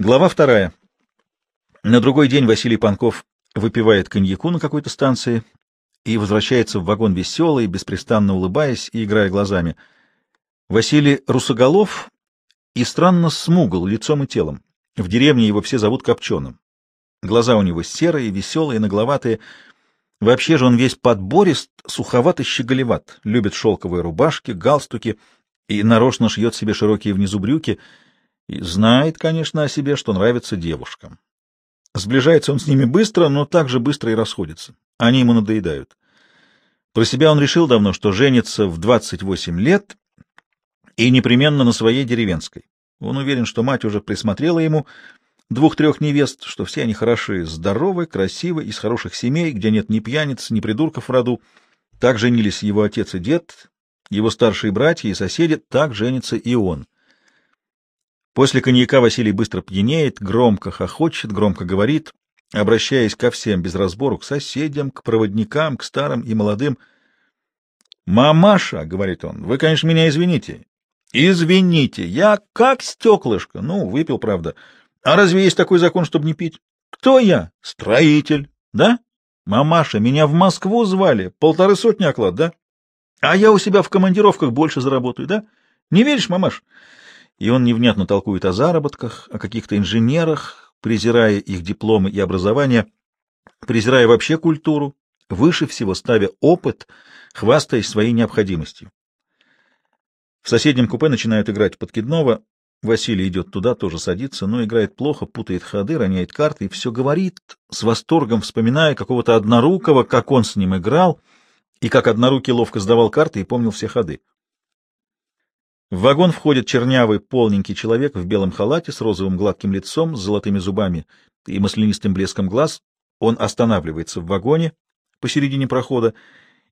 Глава вторая. На другой день Василий Панков выпивает коньяку на какой-то станции и возвращается в вагон веселый, беспрестанно улыбаясь и играя глазами. Василий Русоголов и странно смугл лицом и телом. В деревне его все зовут Копченым. Глаза у него серые, веселые, нагловатые. Вообще же он весь подборист, суховат и щеголеват, любит шелковые рубашки, галстуки и нарочно шьет себе широкие внизу брюки — и знает, конечно, о себе, что нравится девушкам. Сближается он с ними быстро, но так же быстро и расходится. Они ему надоедают. Про себя он решил давно, что женится в 28 лет и непременно на своей деревенской. Он уверен, что мать уже присмотрела ему двух-трех невест, что все они хороши, здоровы, красивы, из хороших семей, где нет ни пьяниц, ни придурков в роду. Так женились его отец и дед, его старшие братья и соседи, так женится и он. После коньяка Василий быстро пьянеет, громко хохочет, громко говорит, обращаясь ко всем без разбору, к соседям, к проводникам, к старым и молодым. «Мамаша», — говорит он, — «вы, конечно, меня извините». «Извините, я как стеклышко». Ну, выпил, правда. А разве есть такой закон, чтобы не пить? Кто я? Строитель. Да? Мамаша, меня в Москву звали. Полторы сотни оклад, да? А я у себя в командировках больше заработаю, да? Не веришь, мамаш? И он невнятно толкует о заработках, о каких-то инженерах, презирая их дипломы и образование, презирая вообще культуру, выше всего ставя опыт, хвастаясь своей необходимостью. В соседнем купе начинают играть подкидного. Василий идет туда, тоже садится, но играет плохо, путает ходы, роняет карты и все говорит, с восторгом вспоминая какого-то однорукого, как он с ним играл, и как однорукий ловко сдавал карты и помнил все ходы. В вагон входит чернявый, полненький человек в белом халате с розовым гладким лицом, с золотыми зубами и маслянистым блеском глаз. Он останавливается в вагоне посередине прохода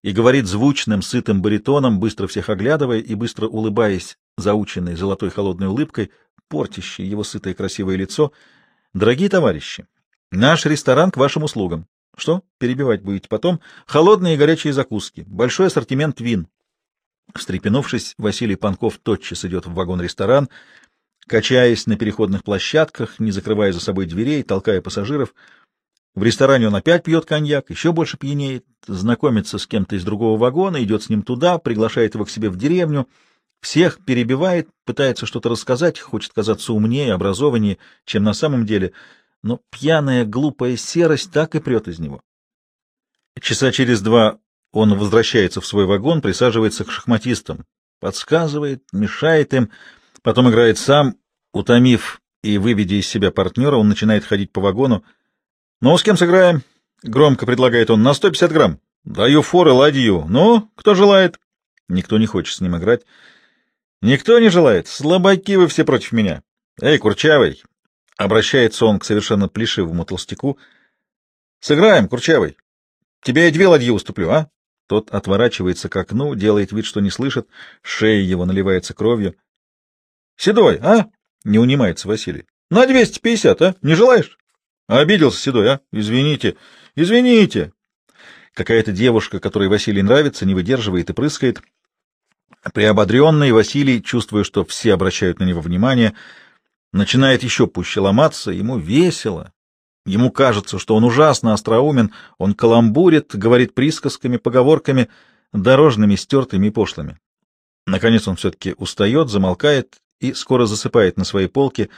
и говорит звучным, сытым баритоном, быстро всех оглядывая и быстро улыбаясь заученной золотой холодной улыбкой, портящей его сытое красивое лицо. «Дорогие товарищи, наш ресторан к вашим услугам. Что? Перебивать будете потом? Холодные и горячие закуски, большой ассортимент вин, Встрепенувшись, Василий Панков тотчас идет в вагон-ресторан, качаясь на переходных площадках, не закрывая за собой дверей, толкая пассажиров. В ресторане он опять пьет коньяк, еще больше пьянеет, знакомится с кем-то из другого вагона, идет с ним туда, приглашает его к себе в деревню, всех перебивает, пытается что-то рассказать, хочет казаться умнее, образованнее, чем на самом деле, но пьяная, глупая серость так и прет из него. Часа через два он возвращается в свой вагон, присаживается к шахматистам, подсказывает, мешает им, потом играет сам, утомив и выведя из себя партнера, он начинает ходить по вагону. «Ну, с кем сыграем?» — громко предлагает он. «На 150 грамм. Даю форы ладью. Ну, кто желает?» Никто не хочет с ним играть. «Никто не желает. Слабаки вы все против меня. Эй, Курчавый!» — обращается он к совершенно плешивому толстяку. «Сыграем, Курчавый. Тебе я две ладьи уступлю, а?» Тот отворачивается к окну, делает вид, что не слышит, шея его наливается кровью. — Седой, а? — не унимается Василий. — На двести пятьдесят, а? Не желаешь? — Обиделся Седой, а? Извините, извините. Какая-то девушка, которой Василий нравится, не выдерживает и прыскает. Приободренный Василий, чувствуя, что все обращают на него внимание, начинает еще пуще ломаться, ему весело, Ему кажется, что он ужасно остроумен, он каламбурит, говорит присказками, поговорками, дорожными, стертыми и пошлыми. Наконец он все-таки устает, замолкает и скоро засыпает на своей полке.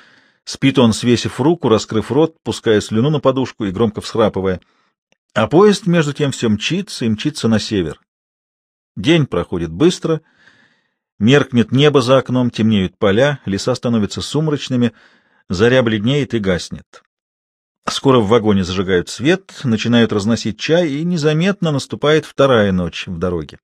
Спит он, свесив руку, раскрыв рот, пуская слюну на подушку и громко всхрапывая. А поезд, между тем, все мчится и мчится на север. День проходит быстро, меркнет небо за окном, темнеют поля, леса становятся сумрачными, заря бледнеет и гаснет. Скоро в вагоне зажигают свет, начинают разносить чай, и незаметно наступает вторая ночь в дороге.